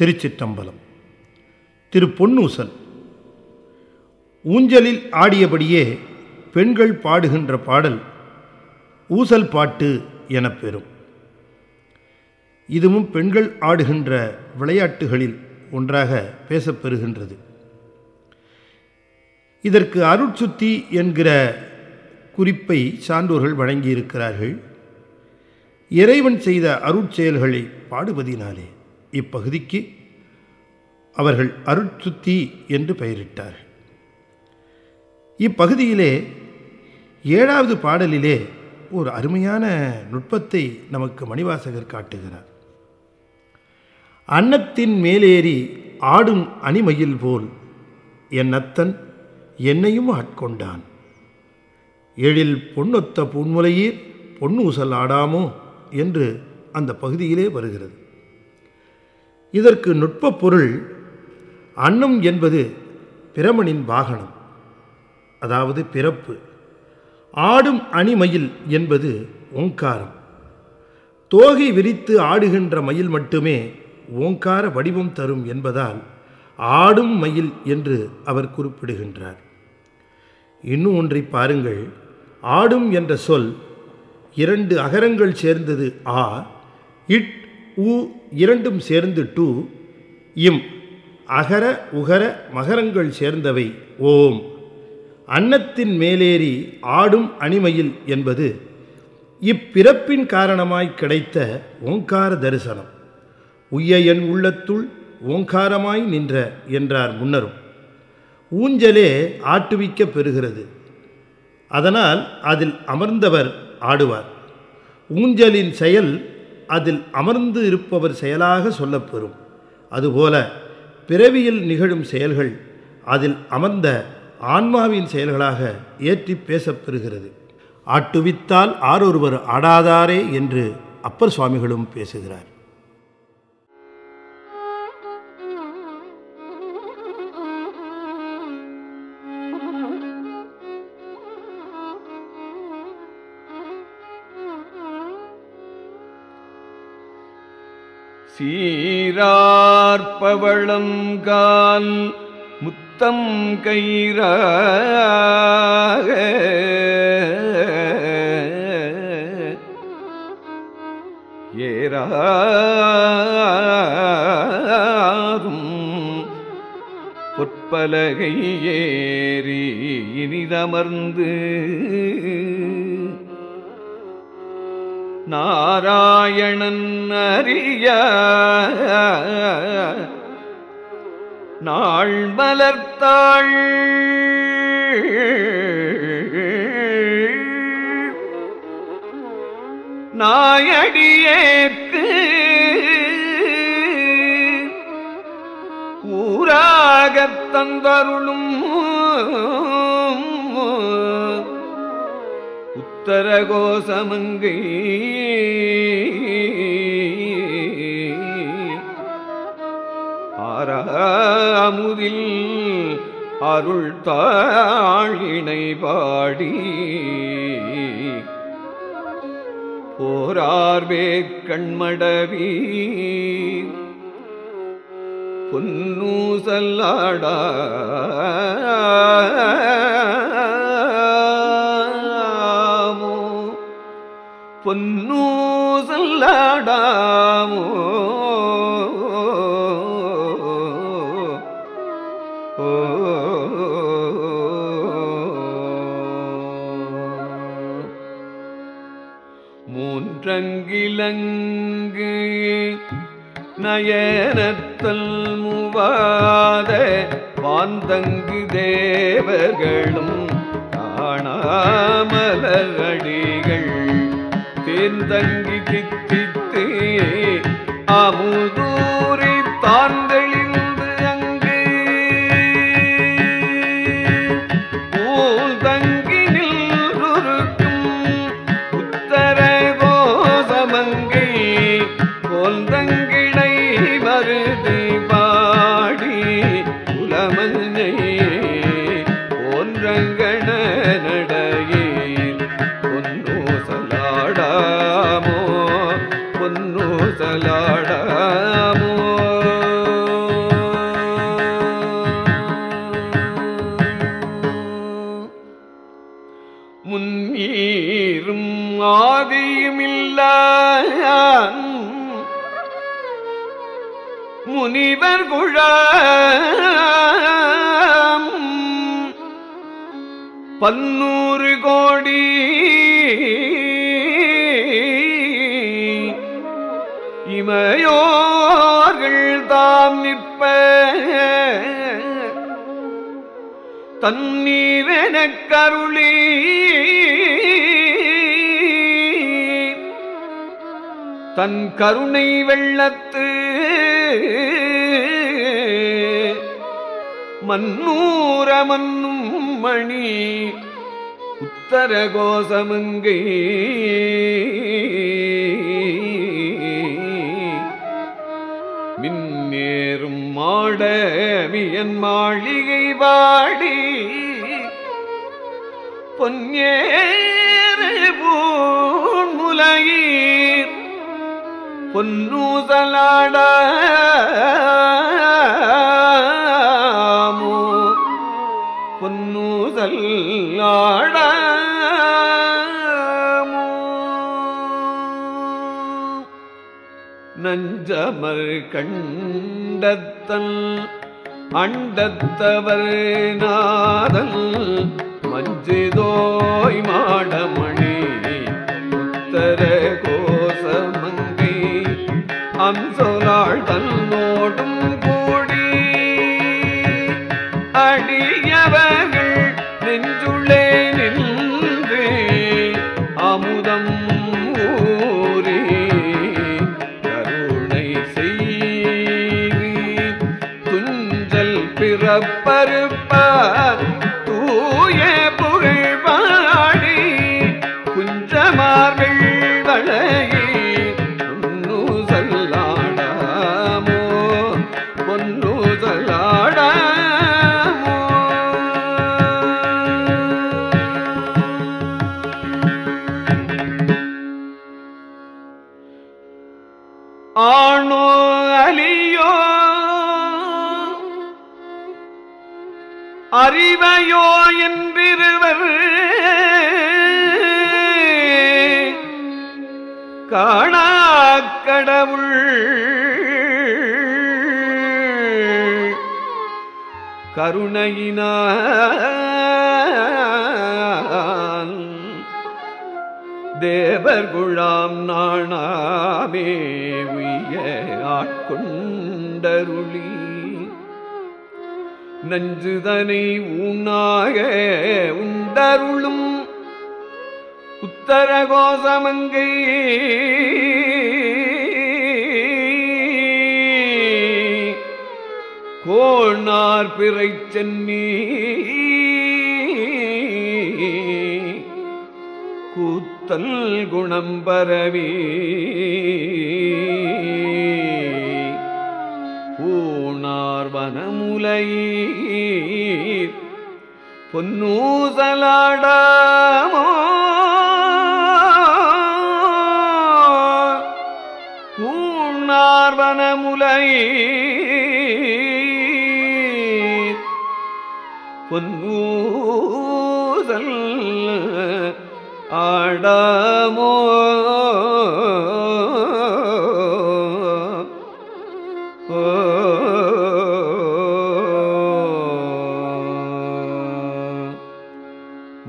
திருச்சிற்றம்பலம். திரு பொன்னூசன் ஊஞ்சலில் ஆடியபடியே பெண்கள் பாடுகின்ற பாடல் ஊசல் பாட்டு எனப்பெறும் இதுவும் பெண்கள் ஆடுகின்ற விளையாட்டுகளில் ஒன்றாக பேசப்பெறுகின்றது இதற்கு அருட்சுத்தி என்கிற குறிப்பை சான்றோர்கள் வழங்கியிருக்கிறார்கள். இறைவன் செய்த அருட்செயல்களை பாடுவதினாலே இப்பகுதிக்கு அவர்கள் அருட்சுத்தி என்று பெயரிட்டார்கள். இப்பகுதியிலே ஏழாவது பாடலிலே ஒரு அருமையான நுட்பத்தை நமக்கு மணிவாசகர் காட்டுகிறார். அன்னத்தின் மேலேறி ஆடும் அணிமயில் போல் என் அத்தன் என்னையும் ஆட்கொண்டான். எழில் பொன்னொத்த பூன்முலையீர் பொன்னூசல் ஆடாமோ என்று அந்த பகுதியிலே வருகிறது. இதற்கு நுட்ப பொருள் அன்னம் என்பது பிரமனின் வாகனம். அதாவது பிறப்பு. ஆடும் அணிமயில் என்பது ஓங்காரம். தோகை விரித்து ஆடுகின்ற மயில் மட்டுமே ஓங்கார வடிவம் தரும் என்பதால் ஆடும் மயில் என்று அவர் குறிப்பிடுகின்றார். இன்னும் ஒன்றை பாருங்கள். ஆடும் என்ற சொல் இரண்டு அகரங்கள் சேர்ந்தது ஆ இட் உ இரண்டும் சேர்ந்து டு இம் அகர உகர மகரங்கள் சேர்ந்தவை ஓம். அன்னத்தின் மேலேறி ஆடும் அணிமையில் என்பது இப்பிறப்பின் காரணமாய் கிடைத்த ஓங்கார தரிசனம். உய்ய என் உள்ளத்துள் ஓங்காரமாய் நின்ற என்றார் முன்னரும். ஊஞ்சலே ஆட்டுவிக்க பெறுகிறது. அதனால் அதில் அமர்ந்தவர் ஆடுவார். ஊஞ்சலின் செயல் அதில் அமர்ந்து இருப்பவர் செயலாக சொல்லப்பெறும். அதுபோல பிறவியில் நிகழும் செயல்கள் அதில் அமர்ந்த ஆன்மாவின் செயல்களாக ஏற்றி பேசப்பெறுகிறது. ஆட்டுவித்தால் ஆரொருவர் ஆடாதாரே என்று அப்பர் சுவாமிகளும் பேசுகிறார். சீரார்பவளம் கால் முத்தம் கயிறாக ஏறாரும் பொற்பலகை ஏறி இனிதமர்ந்து நாராயணன் அறிய நாள் மலர்த்தாள் நாயடியேற்கு ஊராகத் தந்தருளும் உத்தரகோசமங்கை. ஆறாமுதில் அருள் தாழினை பாடி. போரார்வே கண்மடவி. பொன்னூசல்லாடா. பொன்னூசல்லாடாமோ மூன்றங்கிலங்கு நயனத்தல் முவாத வாந்தங்கு தேவர்களும் காணாமலரடி தேர்ந்தங்கி கித்தித்து முனிவர் பன்னூறு கோடி. இமையோர்கள் தாம் நிற்ப. தண்ணீரெனக் கருளி. தன் கருணை வெள்ளத்து. மன்னூர மன்னும் மணி உத்தர கோசமங்கை. மின்னேறும் மாட மியன் மாளிகை வாடி பொன்னேறு பொன்னூசலாட பொன்னூசல்லாடாமோ நஞ்சமர் கண்டத்தன் அண்டத்தவர் நாதல் துஞ்சல் தூய புகழ்வாடி குஞ்சமார்கள் வளையே பொன்னு சல்லாடாமோ பொன்னு சல்லாடாமோ. ஆணோ அறிவையோ என்றிருவர் காணா கடவுள். கருணையினான் தேவர் குழாம் நாணாமே உய ஆட்கொண்டருளி. நஞ்சுதனை உண்ணாக உண்டருளும் உத்தரகோசமங்கை கோணார் பிறை சென்னி கூத்தல் குணம் பரவி. பூணார் வனமுலையீர் பொன்னூசலாடாமோ பூணார் பொன்னூசல் ஆடாமோ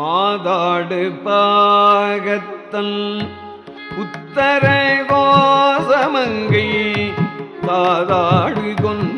மாதாடு பாகத்தல் உத்தர கோசமங்கை தாதாடு கொன்றை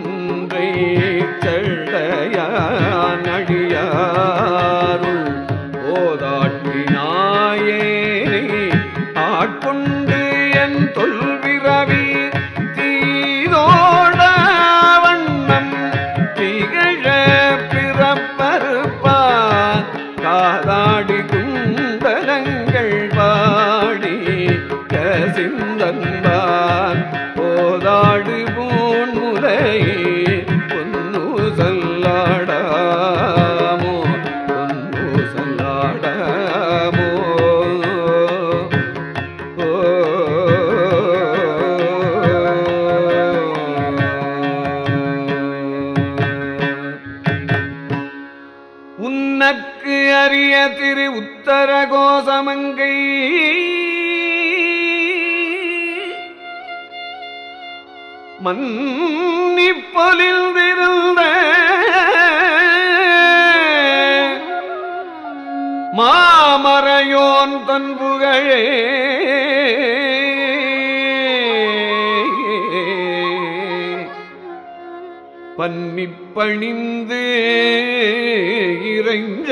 மன்னிப்பொலிந்திருந்த மாமரையோன் தன் புகழே. பன்னிப்பணிந்து இறைஞ்ச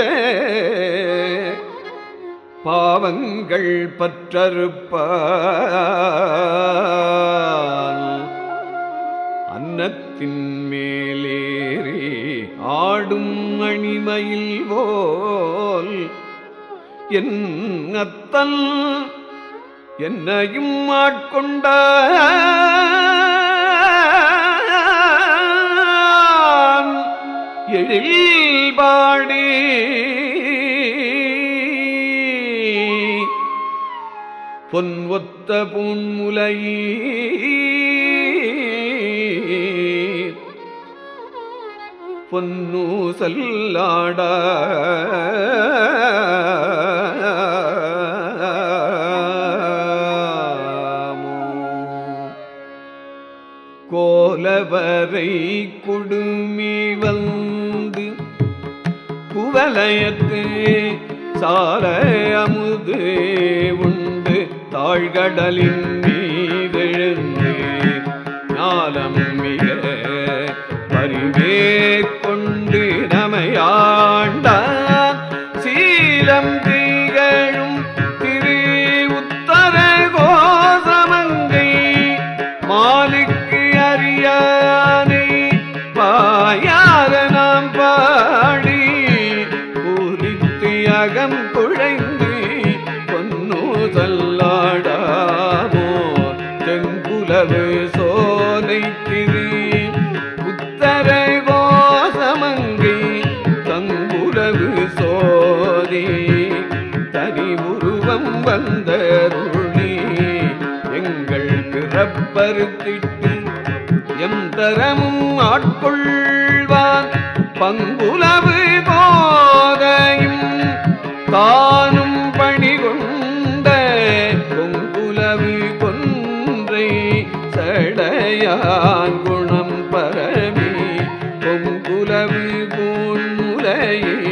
பாவங்கள் பற்றறுப்ப. அன்னத்தின் மேலேறி ஆடும் அணிமையில் போல். என் அத்தன் என்னையும் ஆட்கொண்ட எழில் பாடி. பொன் ஒத்த பூன்முலையே பொன்னூசல்லாட கோலவரை கொடுமி வந்து குவலயத்து சால அமுது உண்டு தாழ்கடலின் மாலுக்கு அறியானை பாயார நாம் பாடி பூரித்து அகம் குழைந்து பொன்னூதல்லாடாமோ தென்புலவு தெங்குலவு சோலை திரு உத்தர கோசமங்கை தங்குலவு சோதி தனி உருவம் வந்தருள் பிறப்பருத்திட்டு எம் தரமும் ஆட்கொள்வான் பங்குலவு போதையும் தானும் பணி கொண்ட பொங்குலவு கொன்றை சடையான் குணம் பரவி. பொங்குலவு போன்முலையே